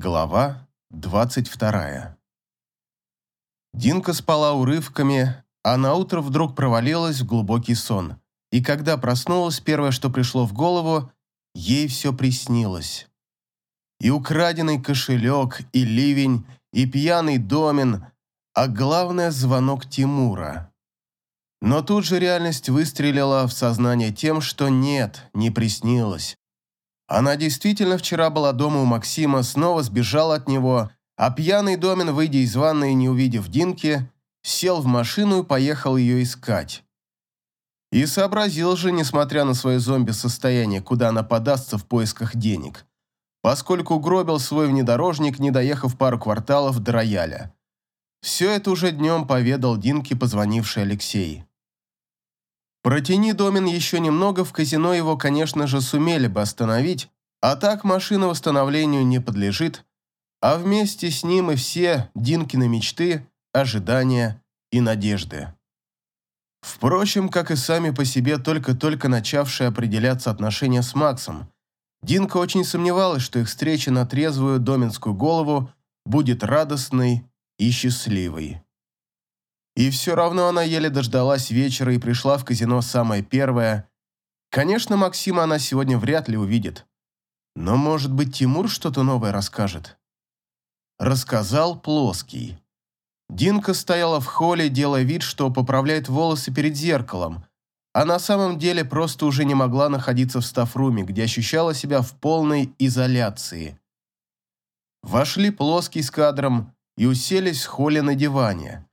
Глава 22 Динка спала урывками, а наутро вдруг провалилась в глубокий сон. И когда проснулась, первое, что пришло в голову, ей все приснилось. И украденный кошелек, и ливень, и пьяный домен, а главное – звонок Тимура. Но тут же реальность выстрелила в сознание тем, что нет, не приснилось. Она действительно вчера была дома у Максима, снова сбежала от него, а пьяный Домин, выйдя из ванной и не увидев Динки, сел в машину и поехал ее искать. И сообразил же, несмотря на свое зомби-состояние, куда она подастся в поисках денег, поскольку гробил свой внедорожник, не доехав пару кварталов до рояля. Все это уже днем поведал Динке позвонивший Алексей. Протяни Домин еще немного, в казино его, конечно же, сумели бы остановить, а так машина восстановлению не подлежит, а вместе с ним и все Динкины мечты, ожидания и надежды. Впрочем, как и сами по себе только-только начавшие определяться отношения с Максом, Динка очень сомневалась, что их встреча на трезвую доминскую голову будет радостной и счастливой. И все равно она еле дождалась вечера и пришла в казино самая первая. Конечно, Максима она сегодня вряд ли увидит. Но, может быть, Тимур что-то новое расскажет. Рассказал Плоский. Динка стояла в холле, делая вид, что поправляет волосы перед зеркалом, а на самом деле просто уже не могла находиться в стафруме, где ощущала себя в полной изоляции. Вошли Плоский с кадром и уселись в холле на диване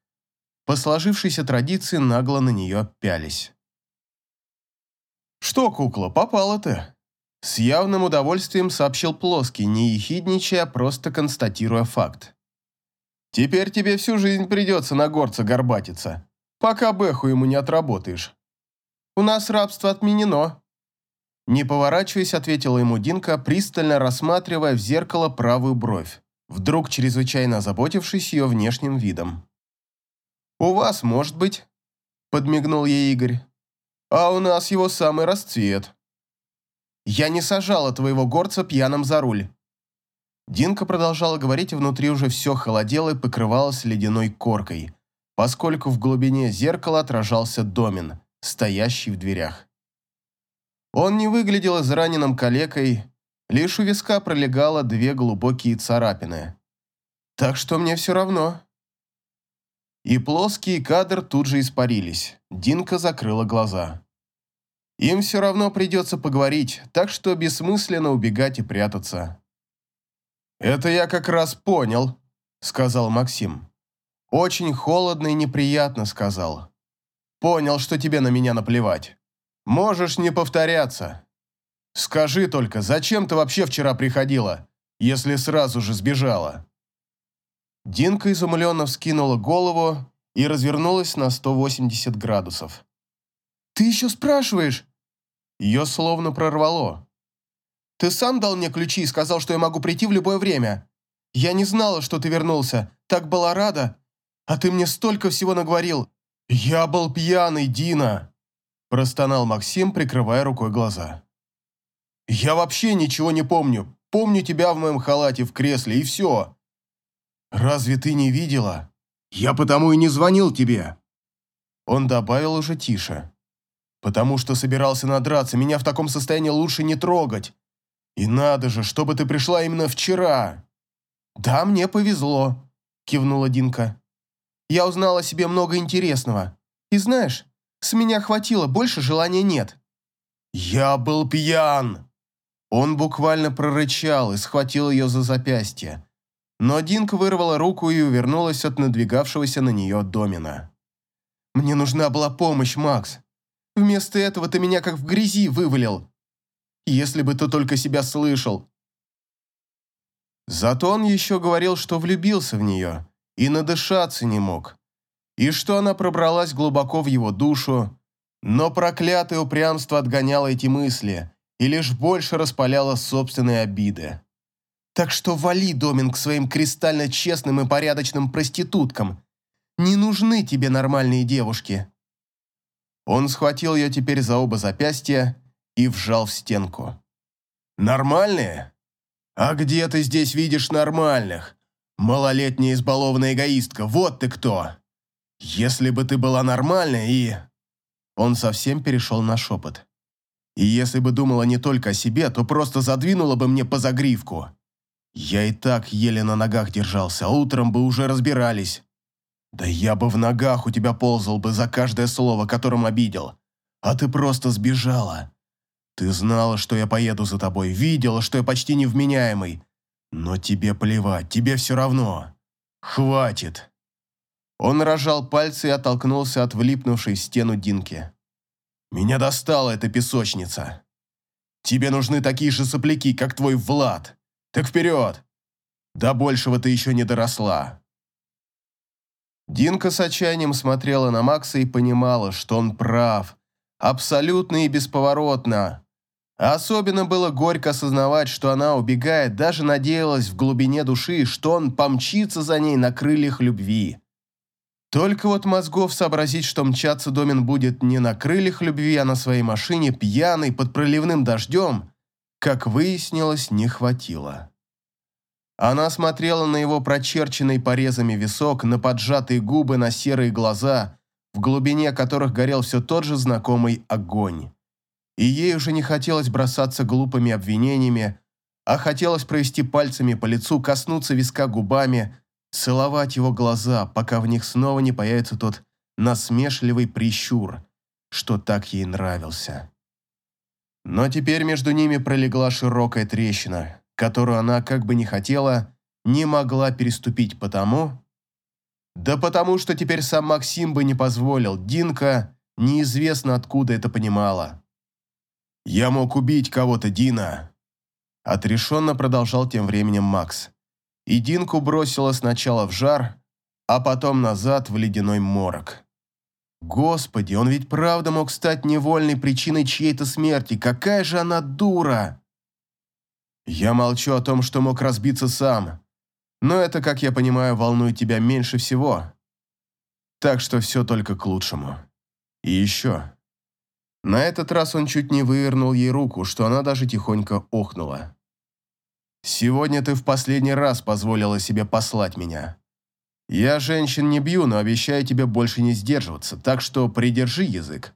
по сложившейся традиции нагло на нее пялись. «Что, кукла, попала ты?» С явным удовольствием сообщил Плоский, не ехидничая, а просто констатируя факт. «Теперь тебе всю жизнь придется на горца горбатиться, пока бэху ему не отработаешь. У нас рабство отменено». Не поворачиваясь, ответила ему Динка, пристально рассматривая в зеркало правую бровь, вдруг чрезвычайно озаботившись ее внешним видом. «У вас, может быть», – подмигнул ей Игорь. «А у нас его самый расцвет». «Я не сажала твоего горца пьяным за руль». Динка продолжала говорить, и внутри уже все холодело и покрывалось ледяной коркой, поскольку в глубине зеркала отражался Домин, стоящий в дверях. Он не выглядел израненным калекой, лишь у виска пролегало две глубокие царапины. «Так что мне все равно», и плоский кадр тут же испарились. Динка закрыла глаза. Им все равно придется поговорить, так что бессмысленно убегать и прятаться. «Это я как раз понял», — сказал Максим. «Очень холодно и неприятно», — сказал. «Понял, что тебе на меня наплевать. Можешь не повторяться. Скажи только, зачем ты вообще вчера приходила, если сразу же сбежала?» Динка изумленно вскинула голову и развернулась на 180 градусов. «Ты еще спрашиваешь?» Ее словно прорвало. «Ты сам дал мне ключи и сказал, что я могу прийти в любое время. Я не знала, что ты вернулся, так была рада. А ты мне столько всего наговорил. Я был пьяный, Дина!» Простонал Максим, прикрывая рукой глаза. «Я вообще ничего не помню. Помню тебя в моем халате в кресле, и все. «Разве ты не видела? Я потому и не звонил тебе!» Он добавил уже тише. «Потому что собирался надраться, меня в таком состоянии лучше не трогать. И надо же, чтобы ты пришла именно вчера!» «Да, мне повезло», – кивнула Динка. «Я узнала о себе много интересного. И знаешь, с меня хватило, больше желания нет». «Я был пьян!» Он буквально прорычал и схватил ее за запястье но Динка вырвала руку и увернулась от надвигавшегося на нее домина. «Мне нужна была помощь, Макс. Вместо этого ты меня как в грязи вывалил. Если бы ты только себя слышал». Зато он еще говорил, что влюбился в нее и надышаться не мог, и что она пробралась глубоко в его душу, но проклятое упрямство отгоняло эти мысли и лишь больше распаляло собственные обиды. Так что вали, Домин, к своим кристально честным и порядочным проституткам. Не нужны тебе нормальные девушки. Он схватил ее теперь за оба запястья и вжал в стенку. «Нормальные? «А где ты здесь видишь нормальных? Малолетняя избалованная эгоистка, вот ты кто! Если бы ты была нормальная и...» Он совсем перешел на шепот. «И если бы думала не только о себе, то просто задвинула бы мне по загривку. Я и так еле на ногах держался, а утром бы уже разбирались. Да я бы в ногах у тебя ползал бы за каждое слово, которым обидел. А ты просто сбежала. Ты знала, что я поеду за тобой, видела, что я почти невменяемый. Но тебе плевать, тебе все равно. Хватит. Он рожал пальцы и оттолкнулся от влипнувшей в стену Динки. Меня достала эта песочница. Тебе нужны такие же сопляки, как твой Влад. Так вперед! До большего ты еще не доросла. Динка с отчаянием смотрела на Макса и понимала, что он прав. Абсолютно и бесповоротно. Особенно было горько осознавать, что она, убегает, даже надеялась в глубине души, что он помчится за ней на крыльях любви. Только вот мозгов сообразить, что мчаться Домин будет не на крыльях любви, а на своей машине, пьяный, под проливным дождем, как выяснилось, не хватило. Она смотрела на его прочерченный порезами висок, на поджатые губы, на серые глаза, в глубине которых горел все тот же знакомый огонь и ей уже не хотелось бросаться глупыми обвинениями, а хотелось провести пальцами по лицу, коснуться виска губами, целовать его глаза, пока в них снова не появится тот насмешливый прищур, что так ей нравился. Но теперь между ними пролегла широкая трещина, которую она, как бы не хотела, не могла переступить потому... Да потому что теперь сам Максим бы не позволил, Динка неизвестно откуда это понимала. «Я мог убить кого-то, Дина!» Отрешенно продолжал тем временем Макс. И Динку бросила сначала в жар, а потом назад в ледяной морок. Господи, он ведь правда мог стать невольной причиной чьей-то смерти. Какая же она дура! Я молчу о том, что мог разбиться сам. Но это, как я понимаю, волнует тебя меньше всего. Так что все только к лучшему. И еще. На этот раз он чуть не вывернул ей руку, что она даже тихонько охнула. «Сегодня ты в последний раз позволила себе послать меня. Я женщин не бью, но обещаю тебе больше не сдерживаться, так что придержи язык».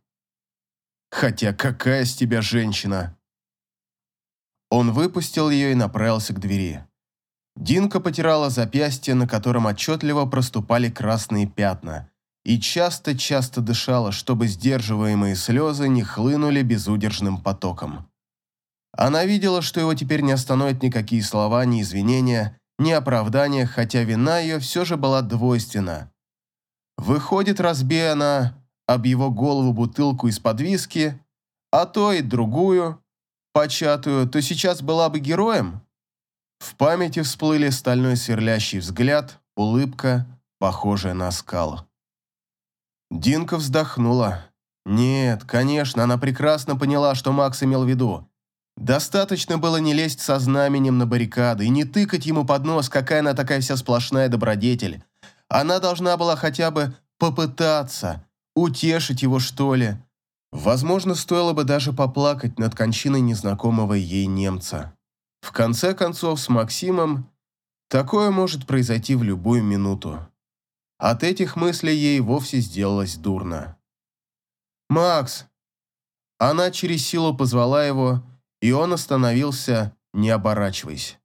«Хотя какая с тебя женщина?» Он выпустил ее и направился к двери. Динка потирала запястье, на котором отчетливо проступали красные пятна, и часто-часто дышала, чтобы сдерживаемые слезы не хлынули безудержным потоком. Она видела, что его теперь не остановят никакие слова, ни извинения, ни оправдания, хотя вина ее все же была двойственна. Выходит, разбея она об его голову бутылку из-под виски, а то и другую, початую, то сейчас была бы героем? В памяти всплыли стальной сверлящий взгляд, улыбка, похожая на скал. Динка вздохнула. Нет, конечно, она прекрасно поняла, что Макс имел в виду. Достаточно было не лезть со знаменем на баррикады и не тыкать ему под нос, какая она такая вся сплошная добродетель. Она должна была хотя бы попытаться, утешить его, что ли. Возможно, стоило бы даже поплакать над кончиной незнакомого ей немца. В конце концов, с Максимом такое может произойти в любую минуту. От этих мыслей ей вовсе сделалось дурно. «Макс!» Она через силу позвала его, и он остановился, не оборачиваясь.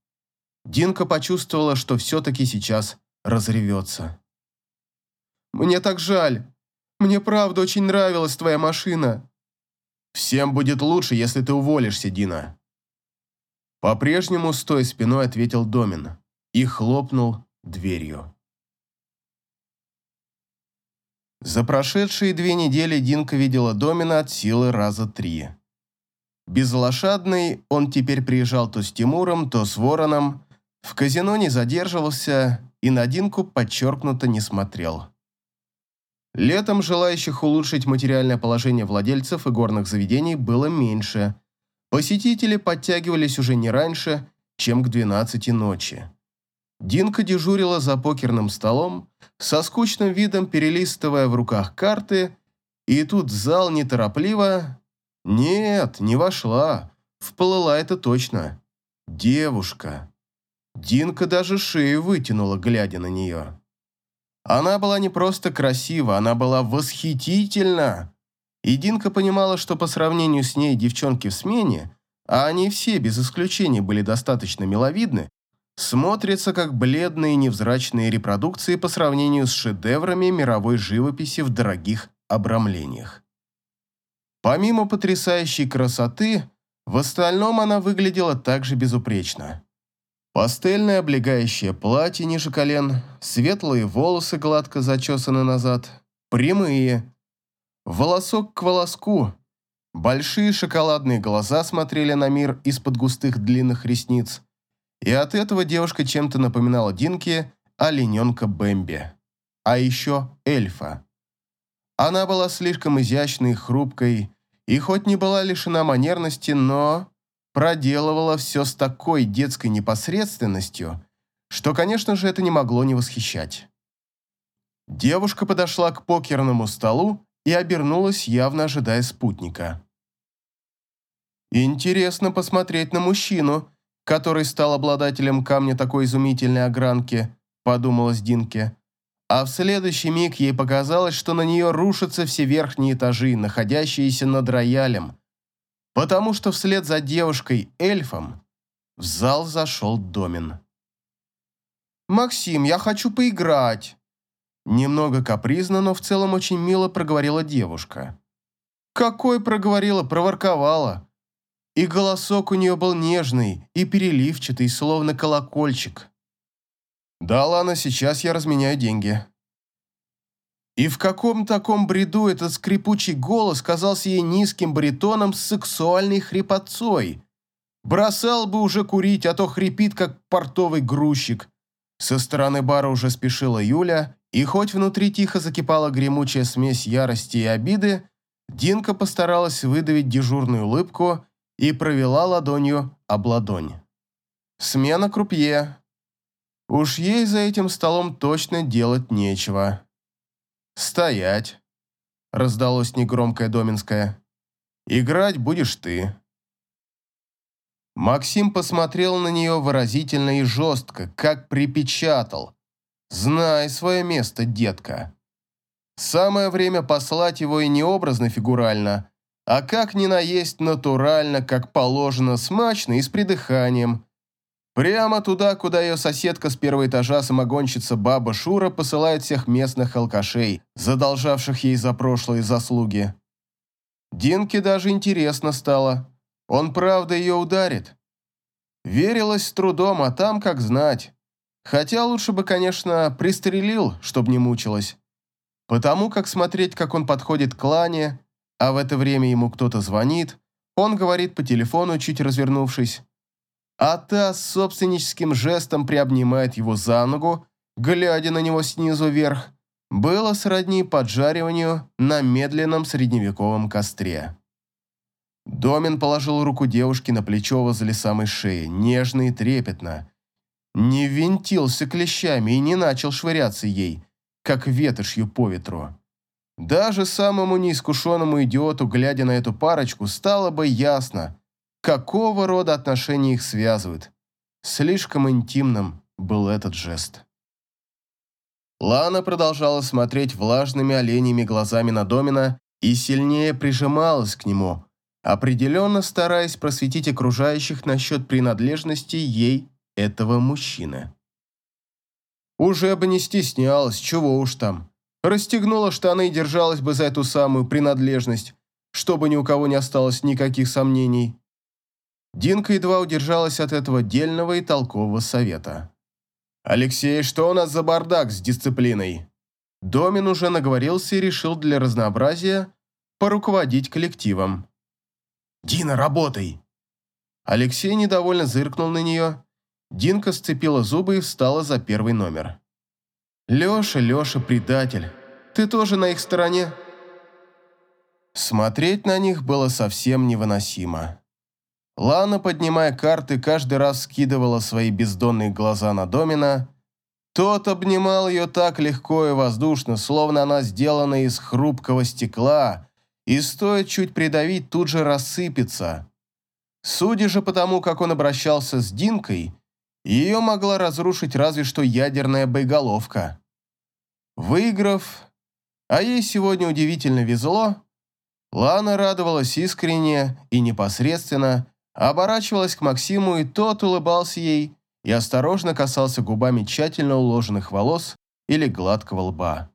Динка почувствовала, что все-таки сейчас разревется. «Мне так жаль. Мне правда очень нравилась твоя машина». «Всем будет лучше, если ты уволишься, Дина». По-прежнему, стоя спиной, ответил Домин и хлопнул дверью. За прошедшие две недели Динка видела Домина от силы раза три. Безлошадный он теперь приезжал то с Тимуром, то с Вороном, в казино не задерживался и на Динку подчеркнуто не смотрел. Летом желающих улучшить материальное положение владельцев и горных заведений было меньше. Посетители подтягивались уже не раньше, чем к 12 ночи. Динка дежурила за покерным столом, со скучным видом перелистывая в руках карты, и тут зал неторопливо... Нет, не вошла, вплыла это точно. Девушка. Динка даже шею вытянула, глядя на нее. Она была не просто красива, она была восхитительна. И Динка понимала, что по сравнению с ней девчонки в смене, а они все без исключения были достаточно миловидны, смотрятся как бледные невзрачные репродукции по сравнению с шедеврами мировой живописи в дорогих обрамлениях. Помимо потрясающей красоты, в остальном она выглядела также безупречно. Пастельное облегающее платье ниже колен, светлые волосы гладко зачесаны назад, прямые, волосок к волоску, большие шоколадные глаза смотрели на мир из-под густых длинных ресниц, и от этого девушка чем-то напоминала Динке олененка Бэмби, а еще эльфа. Она была слишком изящной хрупкой, и хоть не была лишена манерности, но проделывала все с такой детской непосредственностью, что, конечно же, это не могло не восхищать. Девушка подошла к покерному столу и обернулась, явно ожидая спутника. Интересно посмотреть на мужчину, который стал обладателем камня такой изумительной огранки, подумалась Динке. А в следующий миг ей показалось, что на нее рушатся все верхние этажи, находящиеся над роялем, потому что вслед за девушкой-эльфом в зал зашел Домин. «Максим, я хочу поиграть!» Немного капризно, но в целом очень мило проговорила девушка. «Какой проговорила, проворковала!» И голосок у нее был нежный и переливчатый, словно колокольчик. «Да ладно, сейчас я разменяю деньги», и в каком таком бреду этот скрипучий голос казался ей низким баритоном с сексуальной хрипотцой. Бросал бы уже курить, а то хрипит, как портовый грузчик. Со стороны бара уже спешила Юля, и хоть внутри тихо закипала гремучая смесь ярости и обиды, Динка постаралась выдавить дежурную улыбку и провела ладонью об ладонь. Смена крупье. Уж ей за этим столом точно делать нечего. «Стоять!» – раздалось негромкое доминское. «Играть будешь ты». Максим посмотрел на нее выразительно и жестко, как припечатал. «Знай свое место, детка». Самое время послать его и не образно-фигурально, а как ни наесть натурально, как положено, смачно и с придыханием, Прямо туда, куда ее соседка с первого этажа самогонщица баба Шура посылает всех местных алкашей, задолжавших ей за прошлые заслуги. Динке даже интересно стало. Он правда ее ударит? Верилась с трудом, а там как знать. Хотя лучше бы, конечно, пристрелил, чтобы не мучилась. Потому как смотреть, как он подходит к Лане, а в это время ему кто-то звонит, он говорит по телефону, чуть развернувшись а та собственническим жестом приобнимает его за ногу, глядя на него снизу вверх, было сродни поджариванию на медленном средневековом костре. Домин положил руку девушки на плечо возле самой шеи, нежно и трепетно. Не винтился клещами и не начал швыряться ей, как ветошью по ветру. Даже самому неискушенному идиоту, глядя на эту парочку, стало бы ясно, какого рода отношения их связывают. Слишком интимным был этот жест. Лана продолжала смотреть влажными оленями глазами на Домина и сильнее прижималась к нему, определенно стараясь просветить окружающих насчет принадлежности ей этого мужчины. Уже бы не стеснялась, чего уж там. Расстегнула штаны и держалась бы за эту самую принадлежность, чтобы ни у кого не осталось никаких сомнений. Динка едва удержалась от этого дельного и толкового совета. «Алексей, что у нас за бардак с дисциплиной?» Домин уже наговорился и решил для разнообразия поруководить коллективом. «Дина, работай!» Алексей недовольно зыркнул на нее. Динка сцепила зубы и встала за первый номер. «Леша, Леша, предатель, ты тоже на их стороне?» Смотреть на них было совсем невыносимо. Лана, поднимая карты, каждый раз скидывала свои бездонные глаза на Домина. Тот обнимал ее так легко и воздушно, словно она сделана из хрупкого стекла, и стоит чуть придавить, тут же рассыпется. Судя же по тому, как он обращался с Динкой, Ее могла разрушить разве что ядерная боеголовка. Выиграв, а ей сегодня удивительно везло, Лана радовалась искренне и непосредственно, оборачивалась к Максиму, и тот улыбался ей и осторожно касался губами тщательно уложенных волос или гладкого лба.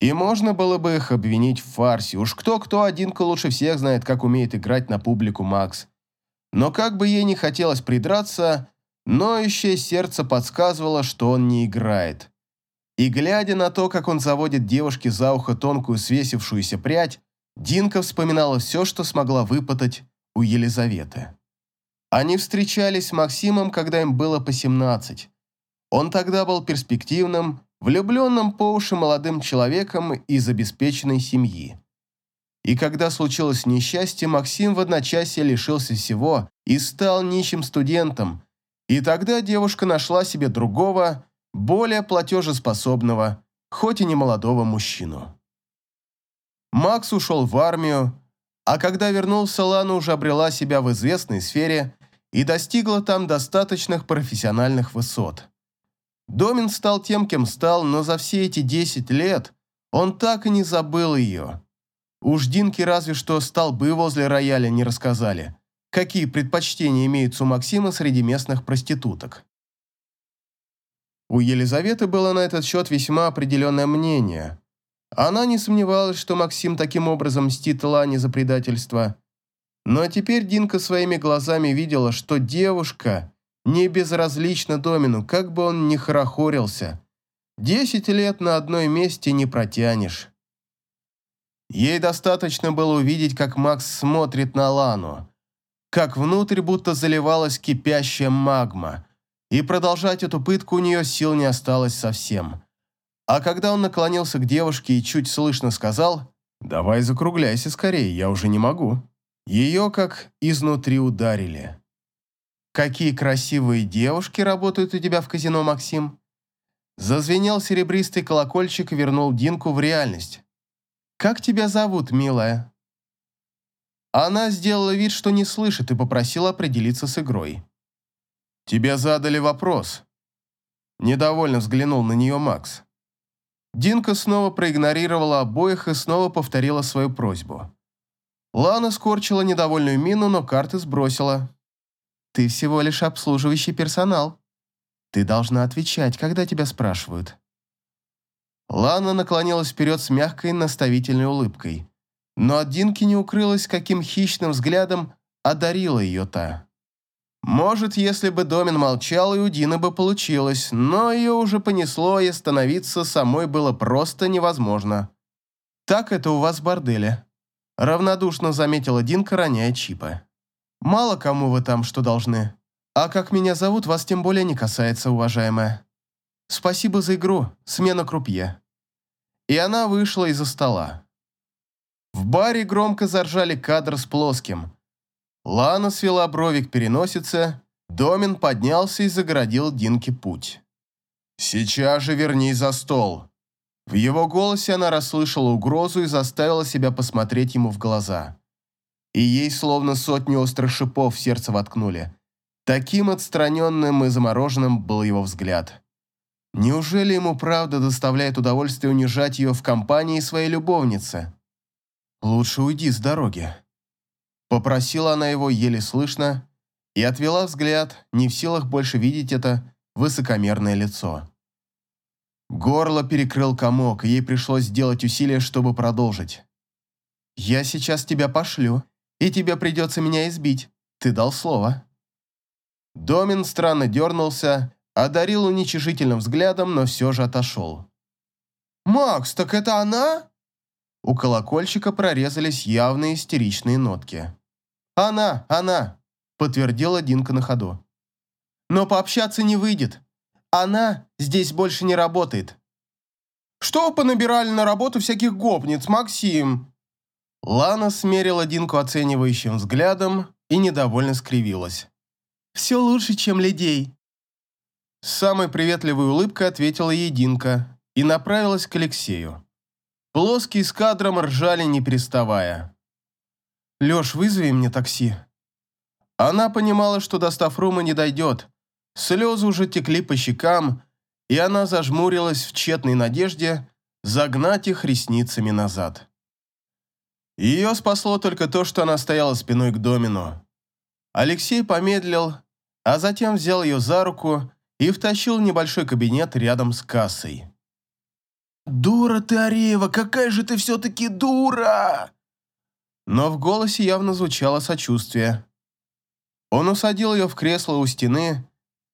И можно было бы их обвинить в фарсе. Уж кто-кто, Одинка лучше всех знает, как умеет играть на публику Макс. Но как бы ей не хотелось придраться, ноющее сердце подсказывало, что он не играет. И глядя на то, как он заводит девушке за ухо тонкую свесившуюся прядь, Динка вспоминала все, что смогла выпытать у Елизаветы. Они встречались с Максимом, когда им было по 17. Он тогда был перспективным, влюбленным по уши молодым человеком из обеспеченной семьи. И когда случилось несчастье, Максим в одночасье лишился всего и стал нищим студентом. И тогда девушка нашла себе другого, более платежеспособного, хоть и не молодого мужчину. Макс ушел в армию, а когда вернулся, Лана уже обрела себя в известной сфере и достигла там достаточных профессиональных высот. Домин стал тем, кем стал, но за все эти 10 лет он так и не забыл ее. Уж Динки разве что столбы возле рояля не рассказали, какие предпочтения имеются у Максима среди местных проституток. У Елизаветы было на этот счет весьма определенное мнение. Она не сомневалась, что Максим таким образом мстит Лане за предательство. Но теперь Динка своими глазами видела, что девушка не безразлична Домину, как бы он ни хорохорился. Десять лет на одной месте не протянешь. Ей достаточно было увидеть, как Макс смотрит на Лану, как внутрь будто заливалась кипящая магма, и продолжать эту пытку у нее сил не осталось совсем. А когда он наклонился к девушке и чуть слышно сказал «Давай закругляйся скорее, я уже не могу», ее как изнутри ударили. «Какие красивые девушки работают у тебя в казино, Максим?» Зазвенел серебристый колокольчик и вернул Динку в реальность. «Как тебя зовут, милая?» Она сделала вид, что не слышит, и попросила определиться с игрой. «Тебе задали вопрос». Недовольно взглянул на нее Макс. Динка снова проигнорировала обоих и снова повторила свою просьбу. Лана скорчила недовольную мину, но карты сбросила. «Ты всего лишь обслуживающий персонал. Ты должна отвечать, когда тебя спрашивают». Лана наклонилась вперед с мягкой наставительной улыбкой. Но от Динки не укрылась, каким хищным взглядом одарила ее та. Может, если бы Домин молчал, и у Дины бы получилось, но ее уже понесло, и остановиться самой было просто невозможно. «Так это у вас в борделе», – равнодушно заметила Динка, роняя чипы. «Мало кому вы там что должны. А как меня зовут, вас тем более не касается, уважаемая. Спасибо за игру, смена крупье». И она вышла из-за стола. В баре громко заржали кадр с плоским – Лана свела брови к переносице, Домин поднялся и загородил Динке путь. «Сейчас же вернись за стол». В его голосе она расслышала угрозу и заставила себя посмотреть ему в глаза. И ей словно сотни острых шипов в сердце воткнули. Таким отстраненным и замороженным был его взгляд. Неужели ему правда доставляет удовольствие унижать ее в компании своей любовницы? «Лучше уйди с дороги», Попросила она его еле слышно и отвела взгляд, не в силах больше видеть это высокомерное лицо. Горло перекрыл комок, и ей пришлось сделать усилие, чтобы продолжить. «Я сейчас тебя пошлю, и тебе придется меня избить. Ты дал слово». Домин странно дернулся, одарил уничижительным взглядом, но все же отошел. «Макс, так это она?» У колокольчика прорезались явные истеричные нотки. «Она, она!» – подтвердила Динка на ходу. «Но пообщаться не выйдет. Она здесь больше не работает». «Что понабирали на работу всяких гопниц, Максим?» Лана смерила Динку оценивающим взглядом и недовольно скривилась. «Все лучше, чем людей». С самой приветливой улыбкой ответила ей Динка и направилась к Алексею. Плоские с кадром ржали, не переставая. «Леш, вызови мне такси». Она понимала, что до Стафрума не дойдет, Слезы уже текли по щекам, и она зажмурилась в тщетной надежде загнать их ресницами назад. Ее спасло только то, что она стояла спиной к Домину. Алексей помедлил, а затем взял ее за руку и втащил в небольшой кабинет рядом с кассой. «Дура ты, Ареева, какая же ты все-таки дура!» Но в голосе явно звучало сочувствие. Он усадил ее в кресло у стены.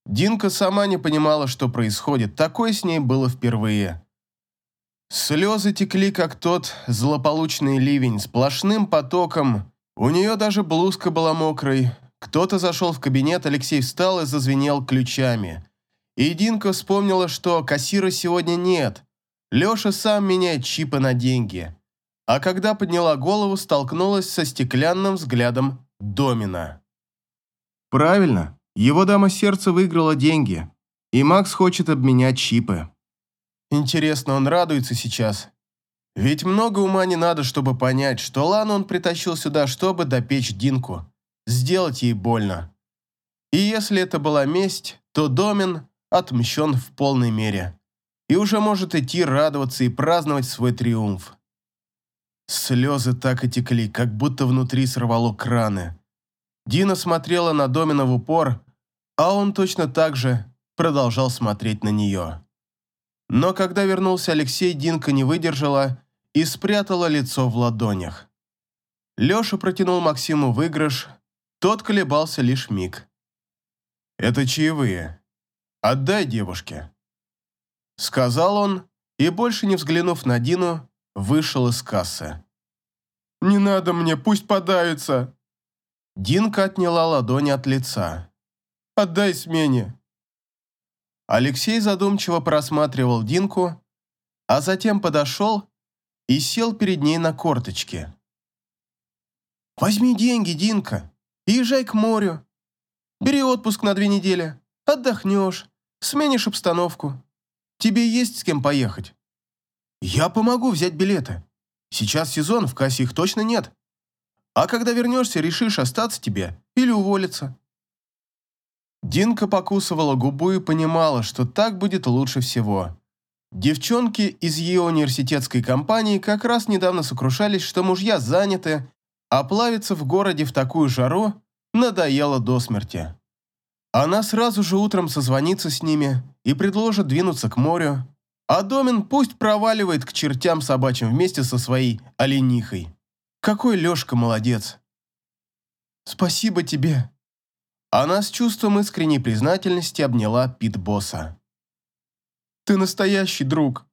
Динка сама не понимала, что происходит. Такое с ней было впервые. Слезы текли, как тот злополучный ливень, сплошным потоком. У нее даже блузка была мокрой. Кто-то зашел в кабинет, Алексей встал и зазвенел ключами. И Динка вспомнила, что кассира сегодня нет. Леша сам меняет чипы на деньги. А когда подняла голову, столкнулась со стеклянным взглядом Домина. Правильно, его дама сердца выиграла деньги, и Макс хочет обменять чипы. Интересно, он радуется сейчас? Ведь много ума не надо, чтобы понять, что Лану он притащил сюда, чтобы допечь Динку, сделать ей больно. И если это была месть, то Домин отмщен в полной мере и уже может идти радоваться и праздновать свой триумф. Слезы так и текли, как будто внутри сорвало краны. Дина смотрела на Домина в упор, а он точно так же продолжал смотреть на нее. Но когда вернулся Алексей, Динка не выдержала и спрятала лицо в ладонях. Леша протянул Максиму выигрыш, тот колебался лишь миг. «Это чаевые. Отдай девушке», — сказал он, и, больше не взглянув на Дину, вышел из кассы. «Не надо мне, пусть подавится!» Динка отняла ладони от лица. «Отдай смене!» Алексей задумчиво просматривал Динку, а затем подошел и сел перед ней на корточке. «Возьми деньги, Динка, и езжай к морю. Бери отпуск на две недели, отдохнешь, сменишь обстановку. Тебе есть с кем поехать. Я помогу взять билеты. Сейчас сезон, в кассе их точно нет. А когда вернешься, решишь остаться тебе или уволиться. Динка покусывала губу и понимала, что так будет лучше всего. Девчонки из ее университетской компании как раз недавно сокрушались, что мужья заняты, а плавиться в городе в такую жару надоело до смерти. Она сразу же утром созвонится с ними и предложит двинуться к морю, а Домин пусть проваливает к чертям собачьим вместе со своей оленихой. Какой Лешка молодец. «Спасибо тебе», она с чувством искренней признательности обняла Пит-босса. «Ты настоящий друг!»